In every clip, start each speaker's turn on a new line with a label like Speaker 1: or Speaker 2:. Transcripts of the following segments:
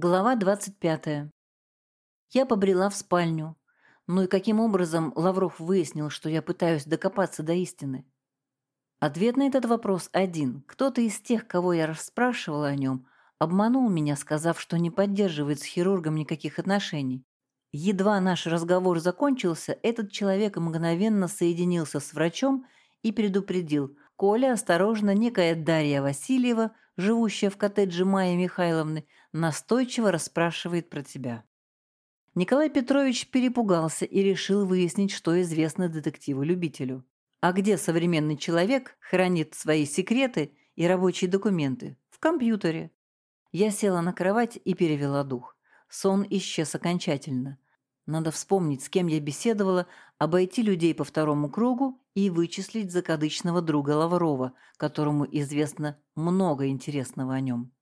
Speaker 1: Глава 25. Я побрела в спальню. Ну и каким образом Лавров выяснил, что я пытаюсь докопаться до истины? Ответ на этот вопрос один. Кто-то из тех, кого я расспрашивала о нем, обманул меня, сказав, что не поддерживает с хирургом никаких отношений. Едва наш разговор закончился, этот человек мгновенно соединился с врачом и предупредил, Коля, осторожно, некая Дарья Васильева, живущая в коттедже Майи Михайловны, настойчиво расспрашивает про тебя. Николай Петрович перепугался и решил выяснить, что известно детективу-любителю. А где современный человек хранит свои секреты и рабочие документы? В компьютере. Я села на кровать и перевела дух. Сон исчез окончательно. Надо вспомнить, с кем я беседовала, обойти людей по второму кругу и вычислить закадычного друга Лаврова, которому известно много интересного о нем.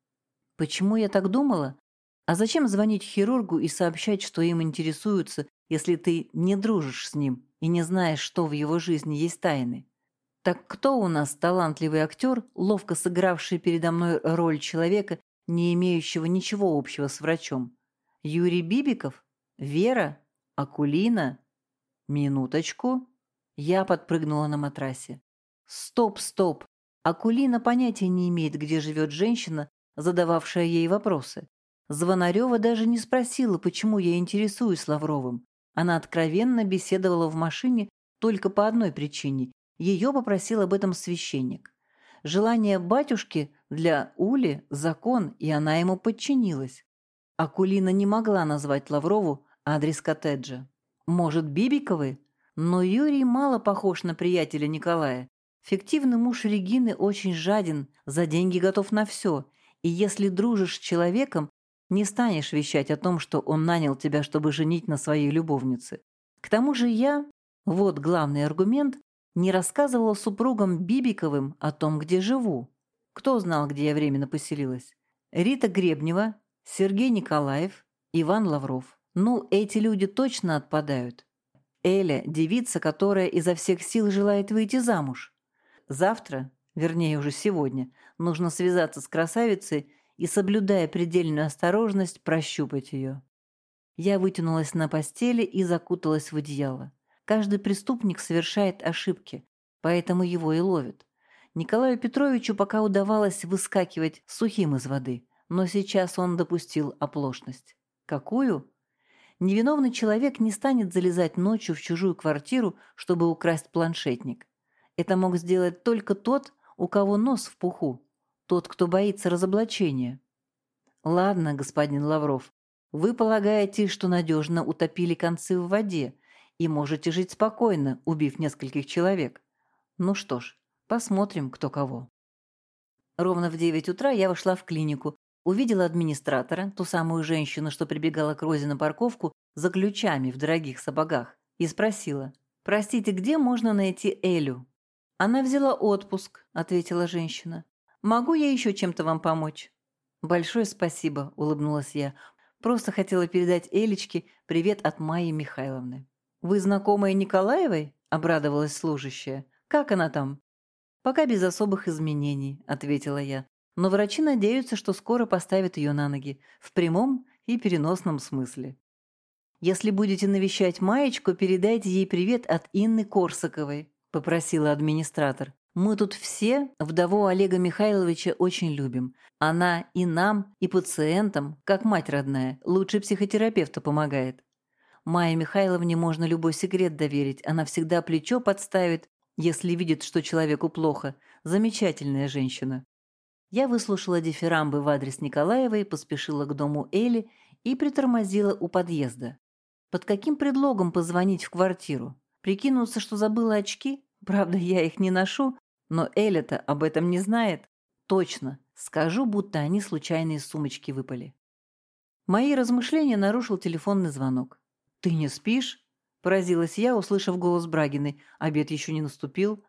Speaker 1: Почему я так думала? А зачем звонить хирургу и сообщать, что им интересуются, если ты не дружишь с ним и не знаешь, что в его жизни есть тайны? Так кто у нас талантливый актер, ловко сыгравший передо мной роль человека, не имеющего ничего общего с врачом? Юрий Бибиков? Вера? Акулина? Минуточку. Я подпрыгнула на матрасе. Стоп, стоп. Акулина понятия не имеет, где живет женщина, задававшая ей вопросы. Звонарева даже не спросила, почему я интересуюсь Лавровым. Она откровенно беседовала в машине только по одной причине. Ее попросил об этом священник. Желание батюшки для Ули – закон, и она ему подчинилась. Акулина не могла назвать Лаврову адрес коттеджа. Может, Бибиковы? Но Юрий мало похож на приятеля Николая. Фиктивный муж Регины очень жаден, за деньги готов на все. И если дружишь с человеком, не станешь вещать о том, что он нанял тебя, чтобы женить на своей любовнице. К тому же я, вот главный аргумент, не рассказывала супругам Бибиковым о том, где живу. Кто знал, где я временно поселилась? Рита Гребнева, Сергей Николаев, Иван Лавров. Ну, эти люди точно отпадают. Эля – девица, которая изо всех сил желает выйти замуж. Завтра, вернее уже сегодня, нужно связаться с красавицей и, соблюдая предельную осторожность, прощупать ее. Я вытянулась на постели и закуталась в одеяло. Каждый преступник совершает ошибки, поэтому его и ловят. Николаю Петровичу пока удавалось выскакивать сухим из воды, но сейчас он допустил оплошность. Какую? Невиновный человек не станет залезать ночью в чужую квартиру, чтобы украсть планшетник. Это мог сделать только тот, у кого нос в пуху, тот, кто боится разоблачения. Ладно, господин Лавров, вы полагаете, что надежно утопили концы в воде и можете жить спокойно, убив нескольких человек. Ну что ж, посмотрим, кто кого. Ровно в девять утра я вошла в клинику, Увидела администратора, ту самую женщину, что прибегала к Розе на парковку за ключами в дорогих сапогах, и спросила, «Простите, где можно найти Элю?» «Она взяла отпуск», — ответила женщина. «Могу я еще чем-то вам помочь?» «Большое спасибо», — улыбнулась я. «Просто хотела передать Элечке привет от Майи Михайловны». «Вы знакомая Николаевой?» — обрадовалась служащая. «Как она там?» «Пока без особых изменений», — ответила я но врачи надеются, что скоро поставят ее на ноги, в прямом и переносном смысле. «Если будете навещать Маечку, передайте ей привет от Инны Корсаковой», – попросила администратор. «Мы тут все вдову Олега Михайловича очень любим. Она и нам, и пациентам, как мать родная, лучше психотерапевта помогает. Майе Михайловне можно любой секрет доверить, она всегда плечо подставит, если видит, что человеку плохо. Замечательная женщина». Я выслушала дифирамбы в адрес Николаевой, поспешила к дому Эли и притормозила у подъезда. Под каким предлогом позвонить в квартиру? Прикинуться, что забыла очки? Правда, я их не ношу, но Эля-то об этом не знает. Точно, скажу, будто они случайно из сумочки выпали. Мои размышления нарушил телефонный звонок. «Ты не спишь?» – поразилась я, услышав голос Брагиной. Обед еще не наступил.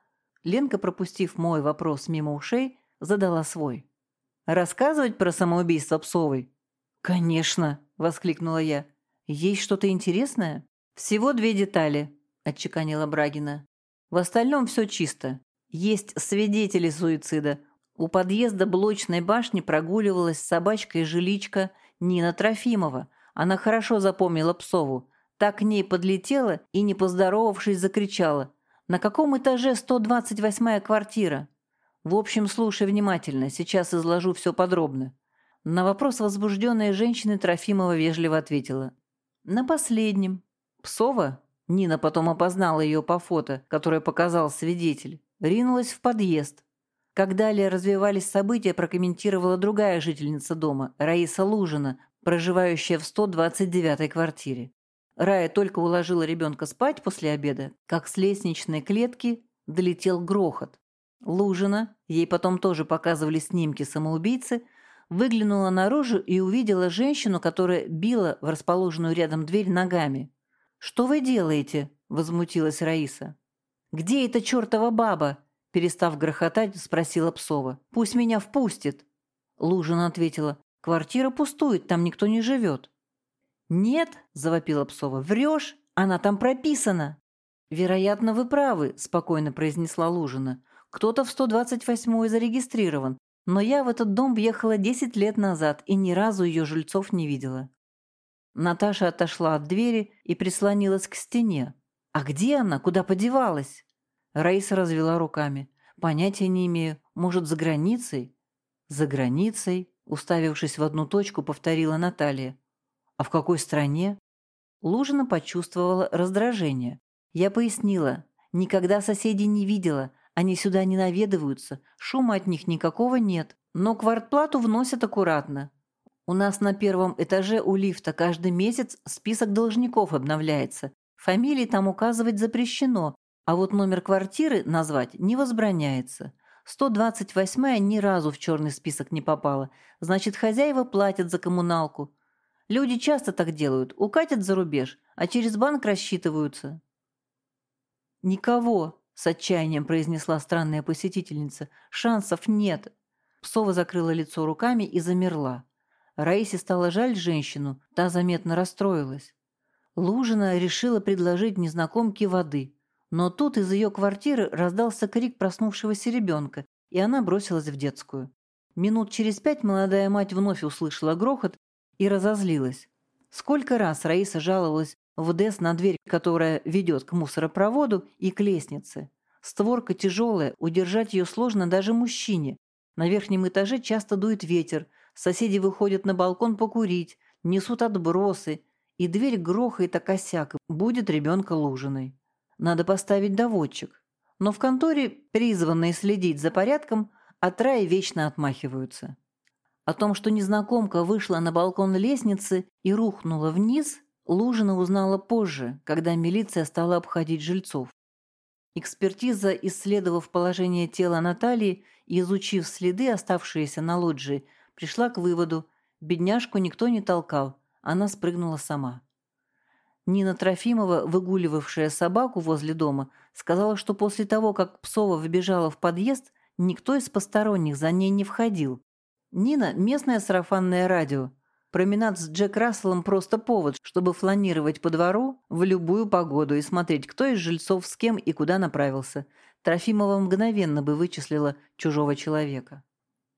Speaker 1: Ленка, пропустив мой вопрос мимо ушей, задала свой. «Рассказывать про самоубийство Псовой?» «Конечно!» – воскликнула я. «Есть что-то интересное?» «Всего две детали», – отчеканила Брагина. «В остальном все чисто. Есть свидетели суицида. У подъезда блочной башни прогуливалась собачка и жиличка, Нина Трофимова. Она хорошо запомнила Псову. Так к ней подлетела и, не поздоровавшись, закричала. «На каком этаже 128-я квартира?» В общем, слушай внимательно, сейчас изложу все подробно. На вопрос возбужденной женщины Трофимова вежливо ответила. На последнем. Псова, Нина потом опознала ее по фото, которое показал свидетель, ринулась в подъезд. Как далее развивались события, прокомментировала другая жительница дома, Раиса Лужина, проживающая в 129-й квартире. Рая только уложила ребенка спать после обеда, как с лестничной клетки долетел грохот. Лужина, ей потом тоже показывали снимки самоубийцы, выглянула наружу и увидела женщину, которая била в расположенную рядом дверь ногами. «Что вы делаете?» – возмутилась Раиса. «Где эта чертова баба?» – перестав грохотать, спросила Псова. «Пусть меня впустит». Лужина ответила. «Квартира пустует, там никто не живет». «Нет», – завопила Псова, – «врешь? Она там прописана». «Вероятно, вы правы», – спокойно произнесла Лужина. Кто-то в 128-й зарегистрирован, но я в этот дом въехала 10 лет назад и ни разу ее жильцов не видела. Наташа отошла от двери и прислонилась к стене. «А где она? Куда подевалась?» Раиса развела руками. «Понятия не имею. Может, за границей?» «За границей?» Уставившись в одну точку, повторила Наталья. «А в какой стране?» Лужина почувствовала раздражение. Я пояснила. Никогда соседей не видела, они сюда не наведываются, шума от них никакого нет, но квартплату вносят аккуратно. У нас на первом этаже у лифта каждый месяц список должников обновляется. Фамилии там указывать запрещено, а вот номер квартиры назвать не возбраняется. 128-я ни разу в черный список не попала. Значит, хозяева платят за коммуналку. Люди часто так делают, укатят за рубеж, а через банк рассчитываются. Никого, с отчаянием произнесла странная посетительница. «Шансов нет!» Псова закрыла лицо руками и замерла. Раисе стало жаль женщину, та заметно расстроилась. Лужина решила предложить незнакомке воды. Но тут из ее квартиры раздался крик проснувшегося ребенка, и она бросилась в детскую. Минут через пять молодая мать вновь услышала грохот и разозлилась. Сколько раз Раиса жаловалась в ДЭС на дверь, которая ведет к мусоропроводу и к лестнице. Створка тяжелая, удержать ее сложно даже мужчине. На верхнем этаже часто дует ветер, соседи выходят на балкон покурить, несут отбросы, и дверь грохает о косяк, будет ребенка лужиной. Надо поставить доводчик. Но в конторе, призванные следить за порядком, от рая вечно отмахиваются. О том, что незнакомка вышла на балкон лестницы и рухнула вниз, Лужина узнала позже, когда милиция стала обходить жильцов. Экспертиза, исследовав положение тела Натальи и изучив следы, оставшиеся на лоджии, пришла к выводу, бедняжку никто не толкал, она спрыгнула сама. Нина Трофимова, выгуливавшая собаку возле дома, сказала, что после того, как Псова выбежала в подъезд, никто из посторонних за ней не входил. Нина – местное сарафанное радио, Променад с Джек Расселом просто повод, чтобы фланировать по двору в любую погоду и смотреть, кто из жильцов с кем и куда направился. Трофимова мгновенно бы вычислила чужого человека.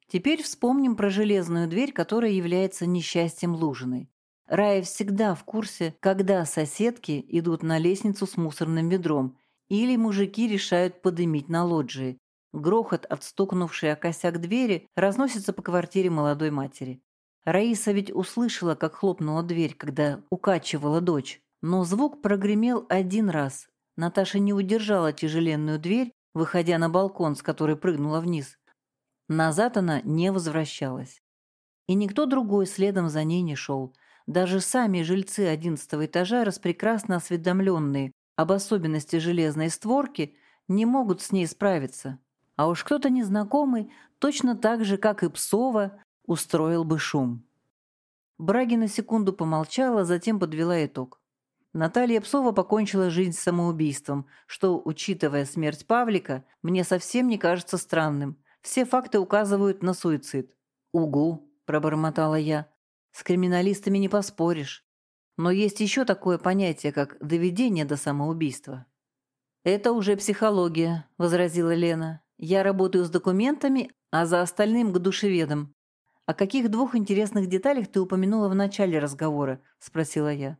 Speaker 1: Теперь вспомним про железную дверь, которая является несчастьем Лужиной. Рая всегда в курсе, когда соседки идут на лестницу с мусорным ведром или мужики решают подымить на лоджии. Грохот, отстукнувший о косяк двери, разносится по квартире молодой матери. Раиса ведь услышала, как хлопнула дверь, когда укачивала дочь. Но звук прогремел один раз. Наташа не удержала тяжеленную дверь, выходя на балкон, с которой прыгнула вниз. Назад она не возвращалась. И никто другой следом за ней не шел. Даже сами жильцы одиннадцатого этажа, распрекрасно осведомленные об особенности железной створки, не могут с ней справиться. А уж кто-то незнакомый, точно так же, как и Псова, устроил бы шум. Браги на секунду помолчала, затем подвела итог. Наталья Псова покончила жизнь самоубийством, что, учитывая смерть Павлика, мне совсем не кажется странным. Все факты указывают на суицид. «Угу», – пробормотала я. «С криминалистами не поспоришь. Но есть еще такое понятие, как доведение до самоубийства». «Это уже психология», – возразила Лена. «Я работаю с документами, а за остальным к душеведам. «О каких двух интересных деталях ты упомянула в начале разговора?» – спросила я.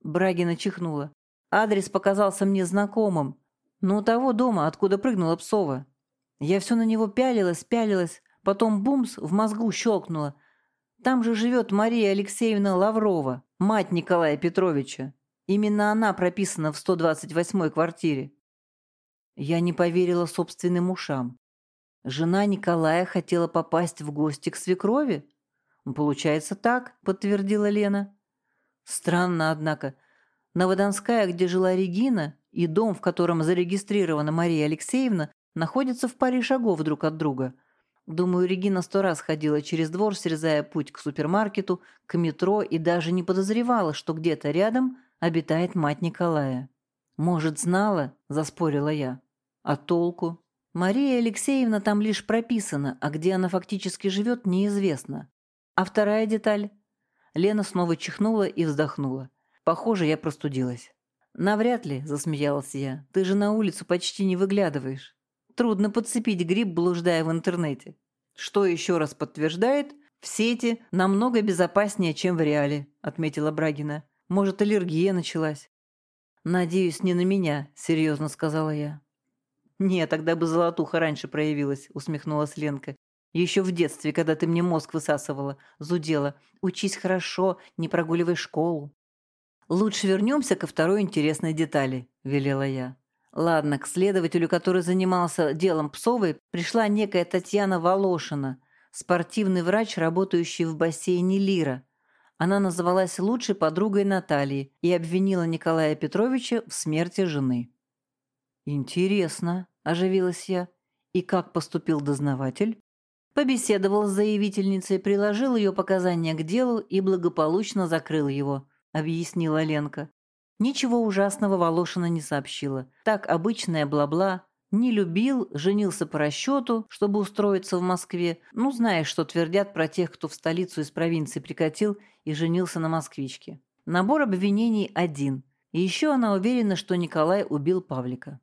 Speaker 1: Брагина чихнула. Адрес показался мне знакомым. Но того дома, откуда прыгнула Псова. Я все на него пялилась, пялилась, потом бумс в мозгу щелкнула. Там же живет Мария Алексеевна Лаврова, мать Николая Петровича. Именно она прописана в 128-й квартире. Я не поверила собственным ушам. Жена Николая хотела попасть в гости к свекрови? Получается так, подтвердила Лена. Странно, однако. Новодонская, где жила Регина, и дом, в котором зарегистрирована Мария Алексеевна, находятся в паре шагов друг от друга. Думаю, Регина сто раз ходила через двор, срезая путь к супермаркету, к метро и даже не подозревала, что где-то рядом обитает мать Николая. «Может, знала?» – заспорила я. «А толку?» Мария Алексеевна там лишь прописана, а где она фактически живет, неизвестно. А вторая деталь? Лена снова чихнула и вздохнула. Похоже, я простудилась. «Навряд ли», – засмеялась я. «Ты же на улицу почти не выглядываешь. Трудно подцепить гриб, блуждая в интернете. Что еще раз подтверждает, в сети намного безопаснее, чем в реале», – отметила Брагина. «Может, аллергия началась?» «Надеюсь, не на меня», – серьезно сказала я. «Не, тогда бы золотуха раньше проявилась», – усмехнулась Ленка. «Еще в детстве, когда ты мне мозг высасывала, зудела. Учись хорошо, не прогуливай школу». «Лучше вернемся ко второй интересной детали», – велела я. Ладно, к следователю, который занимался делом Псовой, пришла некая Татьяна Волошина, спортивный врач, работающий в бассейне «Лира». Она называлась лучшей подругой Натальи и обвинила Николая Петровича в смерти жены. «Интересно», – оживилась я. «И как поступил дознаватель?» Побеседовал с заявительницей, приложил ее показания к делу и благополучно закрыл его –— объяснила Ленка. Ничего ужасного Волошина не сообщила. Так обычная бла-бла. Не любил, женился по расчету, чтобы устроиться в Москве. Ну, знаешь, что твердят про тех, кто в столицу из провинции прикатил и женился на москвичке. Набор обвинений один. И еще она уверена, что Николай убил Павлика.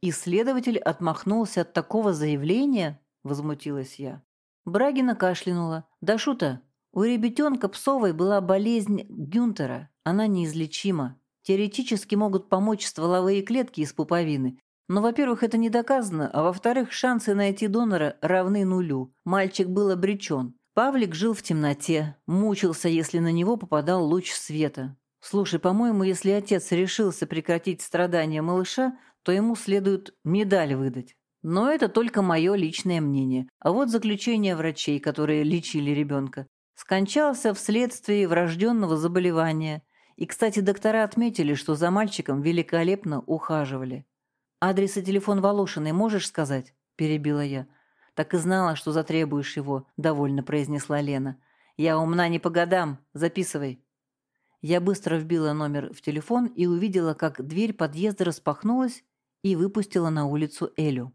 Speaker 1: «Исследователь отмахнулся от такого заявления?» – возмутилась я. Брагина кашлянула. «Да шута, у ребятенка Псовой была болезнь Гюнтера. Она неизлечима. Теоретически могут помочь стволовые клетки из пуповины. Но, во-первых, это не доказано, а во-вторых, шансы найти донора равны нулю. Мальчик был обречен. Павлик жил в темноте, мучился, если на него попадал луч света. Слушай, по-моему, если отец решился прекратить страдания малыша, то ему следует медаль выдать. Но это только мое личное мнение. А вот заключение врачей, которые лечили ребенка. Скончался вследствие врожденного заболевания. И, кстати, доктора отметили, что за мальчиком великолепно ухаживали. «Адрес и телефон Волошиной можешь сказать?» – перебила я. «Так и знала, что затребуешь его», – довольно произнесла Лена. «Я умна не по годам. Записывай». Я быстро вбила номер в телефон и увидела, как дверь подъезда распахнулась и выпустила на улицу Элю.